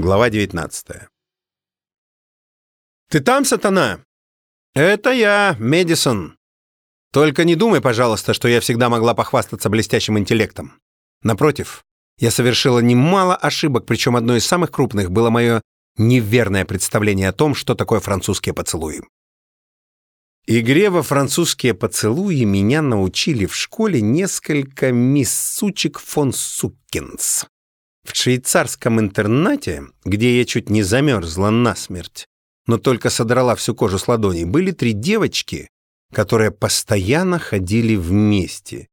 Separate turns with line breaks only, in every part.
Глава 19. «Ты там, сатана?» «Это я, Медисон. Только не думай, пожалуйста, что я всегда могла похвастаться блестящим интеллектом. Напротив, я совершила немало ошибок, причем одной из самых крупных было мое неверное представление о том, что такое французские поцелуи. Игре во французские поцелуи меня научили в школе несколько миссучек фон Суккинс. В швейцарском интернате, где я чуть не замерзла насмерть, но только содрала всю кожу с ладоней, были три девочки, которые постоянно ходили вместе.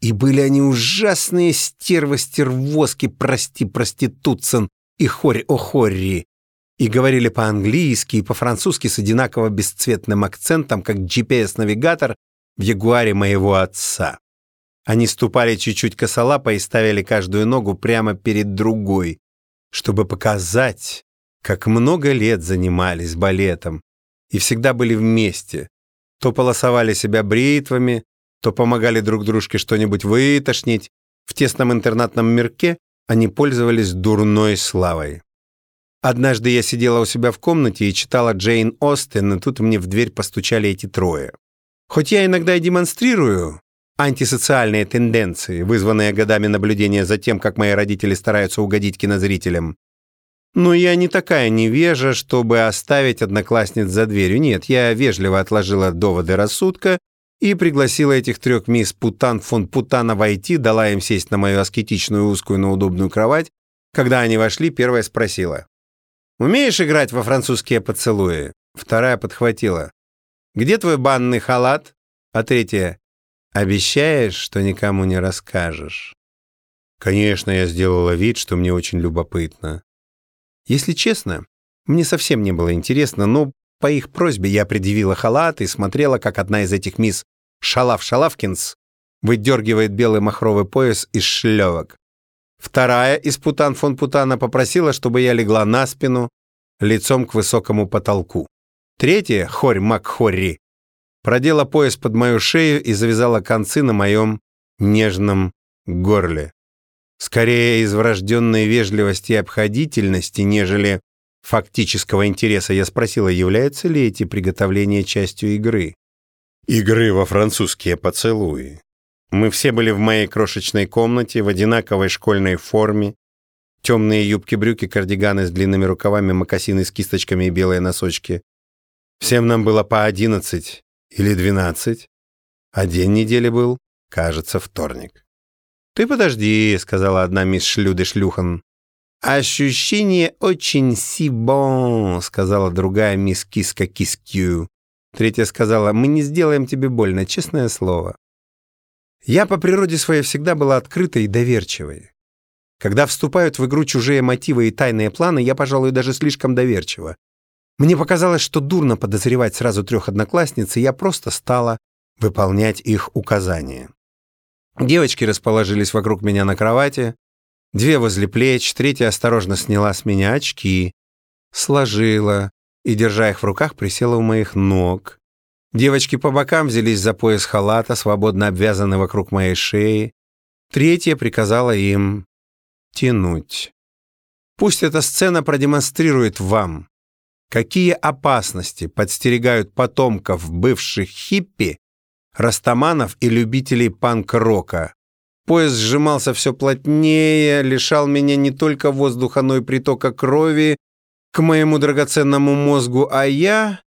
И были они ужасные стервостервоски, прости, проституцин и хорь-о-хорри, и говорили по-английски и по-французски с одинаково бесцветным акцентом, как GPS-навигатор в ягуаре моего отца. Они ступали чуть-чуть косолапо и ставили каждую ногу прямо перед другой, чтобы показать, как много лет занимались балетом и всегда были вместе. То полосовали себя бритвами, то помогали друг дружке что-нибудь вытошнить. В тесном интернатном мирке они пользовались дурной славой. Однажды я сидела у себя в комнате и читала Джейн Остин, и тут мне в дверь постучали эти трое. Хоть я иногда и демонстрирую антисоциальные тенденции, вызванные годами наблюдения за тем, как мои родители стараются угодить кинозрителям, но я не такая невежа, чтобы оставить одноклассниц за дверью. Нет, я вежливо отложила доводы рассудка и пригласила этих трех мисс Путан фон Путана войти, дала им сесть на мою аскетичную узкую, но удобную кровать. Когда они вошли, первая спросила. «Умеешь играть во французские поцелуи?» Вторая подхватила. «Где твой банный халат?» А третья. «Обещаешь, что никому не расскажешь?» Конечно, я сделала вид, что мне очень любопытно. Если честно, мне совсем не было интересно, но по их просьбе я предъявила халат и смотрела, как одна из этих мисс Шалав Шалавкинс выдергивает белый махровый пояс из шлевок. Вторая из Путан фон Путана попросила, чтобы я легла на спину, лицом к высокому потолку. Третья, Хорь Макхорри, продела пояс под мою шею и завязала концы на моем нежном горле. Скорее из врожденной вежливости и обходительности, нежели фактического интереса, я спросила, являются ли эти приготовления частью игры. Игры во французские поцелуи. Мы все были в моей крошечной комнате в одинаковой школьной форме. Темные юбки-брюки, кардиганы с длинными рукавами, мокасины с кисточками и белые носочки. Всем нам было по одиннадцать или двенадцать. А день недели был, кажется, вторник. «Ты подожди», — сказала одна мисс Шлюды-Шлюхан. «Ощущение очень si bon», — сказала другая мисс Киска-Кискью. Третья сказала, «Мы не сделаем тебе больно, честное слово». Я по природе своей всегда была открытой и доверчивой. Когда вступают в игру чужие мотивы и тайные планы, я, пожалуй, даже слишком доверчива. Мне показалось, что дурно подозревать сразу трех одноклассниц, и я просто стала выполнять их указания. Девочки расположились вокруг меня на кровати, две возле плеч, третья осторожно сняла с меня очки, сложила и, держа их в руках, присела у моих ног. Девочки по бокам взялись за пояс халата, свободно обвязанный вокруг моей шеи. Третья приказала им тянуть. Пусть эта сцена продемонстрирует вам, какие опасности подстерегают потомков бывших хиппи, растаманов и любителей панк-рока. Пояс сжимался все плотнее, лишал меня не только воздуха, но и притока крови к моему драгоценному мозгу, а я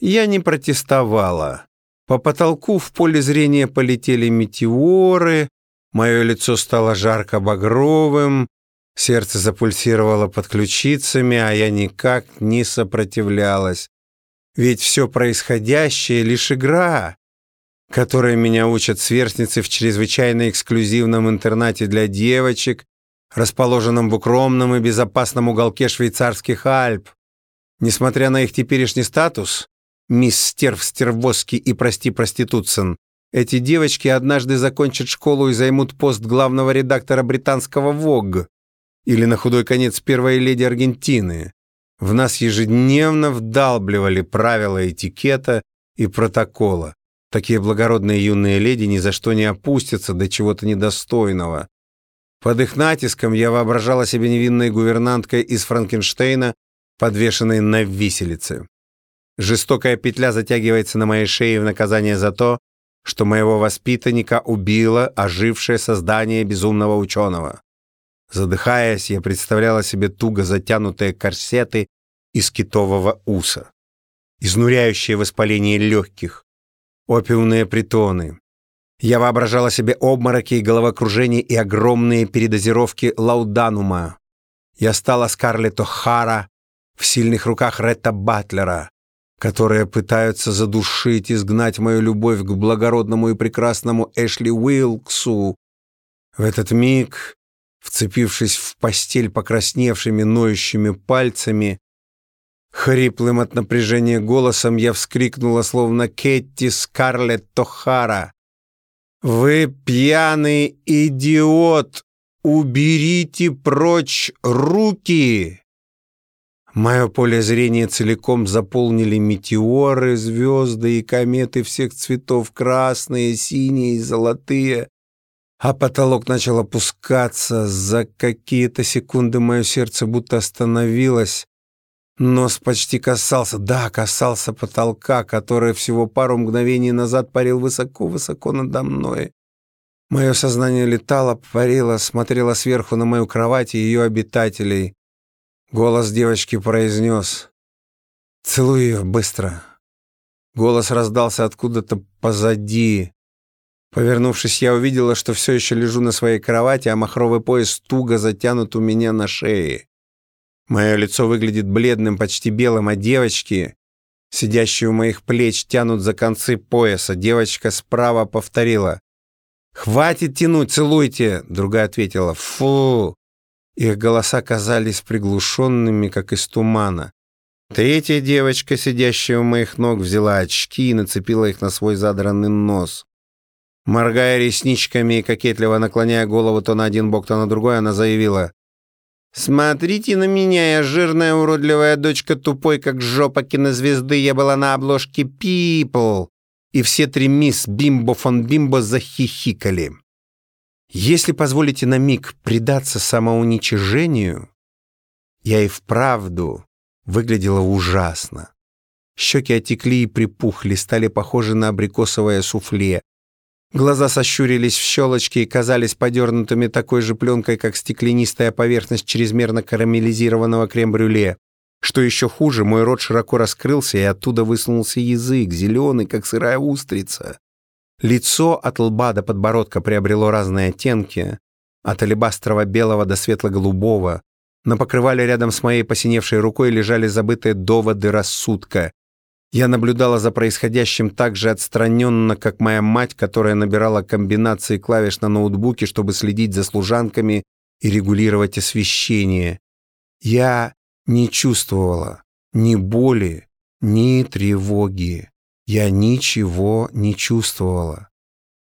я не протестовала. По потолку в поле зрения полетели метеоры, мое лицо стало жарко-багровым, сердце запульсировало под ключицами, а я никак не сопротивлялась. Ведь все происходящее — лишь игра, которой меня учат сверстницы в чрезвычайно эксклюзивном интернате для девочек, расположенном в укромном и безопасном уголке швейцарских Альп. Несмотря на их теперешний статус, мисс Стерв Стервоски и прости проституцин. Эти девочки однажды закончат школу и займут пост главного редактора британского ВОГ или на худой конец первой леди Аргентины. В нас ежедневно вдалбливали правила этикета и протокола. Такие благородные юные леди ни за что не опустятся до чего-то недостойного. Под их натиском я воображала себе невинной гувернанткой из Франкенштейна, подвешенной на виселице. Жестокая петля затягивается на моей шее в наказание за то, что моего воспитанника убило ожившее создание безумного ученого. Задыхаясь, я представляла себе туго затянутые корсеты из китового уса, изнуряющее воспаление легких, опиумные притоны. Я воображала себе обмороки и головокружение и огромные передозировки лауданума. Я стала Скарлетт О'Хара в сильных руках Ретта Батлера, которые пытаются задушить, изгнать мою любовь к благородному и прекрасному Эшли Уилксу. В этот миг, вцепившись в постель покрасневшими, ноющими пальцами, хриплым от напряжения голосом я вскрикнула, словно Кетти Скарлетт Тохара. «Вы пьяный идиот! Уберите прочь руки!» Мое поле зрения целиком заполнили метеоры, звезды и кометы всех цветов, красные, синие и золотые. А потолок начал опускаться. За какие-то секунды мое сердце будто остановилось. Нос почти касался, да, касался потолка, который всего пару мгновений назад парил высоко-высоко надо мной. Мое сознание летало, парило, смотрело сверху на мою кровать и ее обитателей. Голос девочки произнес «Целуй ее быстро». Голос раздался откуда-то позади. Повернувшись, я увидела, что все еще лежу на своей кровати, а махровый пояс туго затянут у меня на шее. Мое лицо выглядит бледным, почти белым, а девочки, сидящие у моих плеч, тянут за концы пояса. Девочка справа повторила. «Хватит тянуть, целуйте!» Другая ответила. «Фу!» Их голоса казались приглушенными, как из тумана. Третья девочка, сидящая у моих ног, взяла очки и нацепила их на свой задранный нос. Моргая ресничками и кокетливо наклоняя голову то на один бок, то на другой, она заявила. «Смотрите на меня, я жирная уродливая дочка тупой, как жопа кинозвезды. Я была на обложке People». И все три мисс Бимбо фон Бимбо захихикали. Если позволите на миг предаться самоуничижению, я и вправду выглядела ужасно. Щеки отекли и припухли, стали похожи на абрикосовое суфле. Глаза сощурились в щелочки и казались подернутыми такой же пленкой, как стеклянистая поверхность чрезмерно карамелизированного крем-брюле. Что еще хуже, мой рот широко раскрылся, и оттуда высунулся язык, зеленый, как сырая устрица. Лицо от лба до подбородка приобрело разные оттенки, от алебастрово-белого до светло-голубого. На покрывале рядом с моей посиневшей рукой лежали забытые доводы рассудка. Я наблюдала за происходящим так же отстраненно, как моя мать, которая набирала комбинации клавиш на ноутбуке, чтобы следить за служанками и регулировать освещение. Я не чувствовала ни боли, ни тревоги. Я ничего не чувствовала.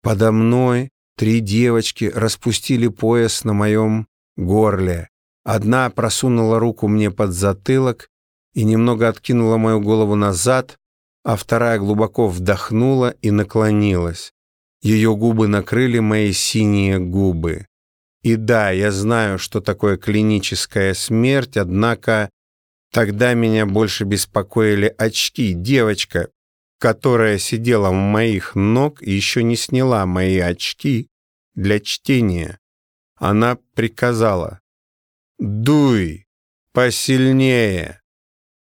Подо мной три девочки распустили пояс на моем горле. Одна просунула руку мне под затылок и немного откинула мою голову назад, а вторая глубоко вдохнула и наклонилась. Ее губы накрыли мои синие губы. И да, я знаю, что такое клиническая смерть, однако тогда меня больше беспокоили очки. Девочка, которая сидела у моих ног и еще не сняла мои очки для чтения. Она приказала «Дуй посильнее!»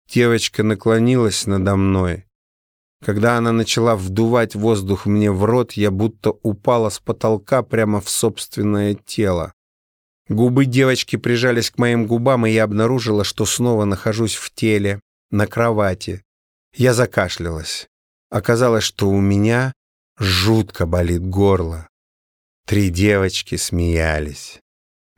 Девочка наклонилась надо мной. Когда она начала вдувать воздух мне в рот, я будто упала с потолка прямо в собственное тело. Губы девочки прижались к моим губам, и я обнаружила, что снова нахожусь в теле, на кровати. Я закашлялась. Оказалось, что у меня жутко болит горло. Три девочки смеялись.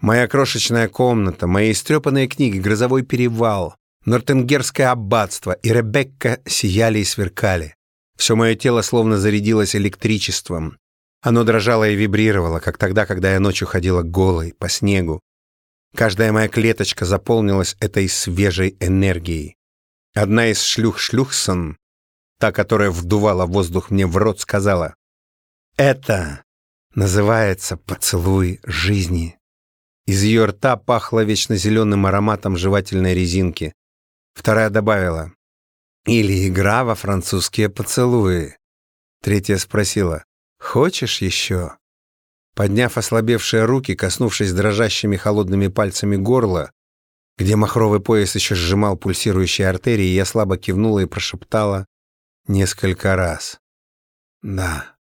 Моя крошечная комната, мои истрепанные книги, грозовой перевал, Нортенгерское аббатство и Ребекка сияли и сверкали. Все мое тело словно зарядилось электричеством. Оно дрожало и вибрировало, как тогда, когда я ночью ходила голой, по снегу. Каждая моя клеточка заполнилась этой свежей энергией. Одна из шлюх-шлюхсон Та, которая вдувала воздух мне в рот, сказала, «Это называется поцелуй жизни». Из ее рта пахло вечно зеленым ароматом жевательной резинки. Вторая добавила «Или игра во французские поцелуи». Третья спросила «Хочешь еще?» Подняв ослабевшие руки, коснувшись дрожащими холодными пальцами горла, где махровый пояс еще сжимал пульсирующие артерии, я слабо кивнула и прошептала несколько раз. «Да».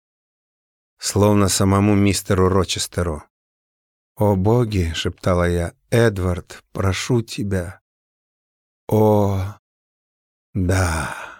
Словно самому мистеру Рочестеру. «О боги!» — шептала я. «Эдвард, прошу тебя!» «О, да!»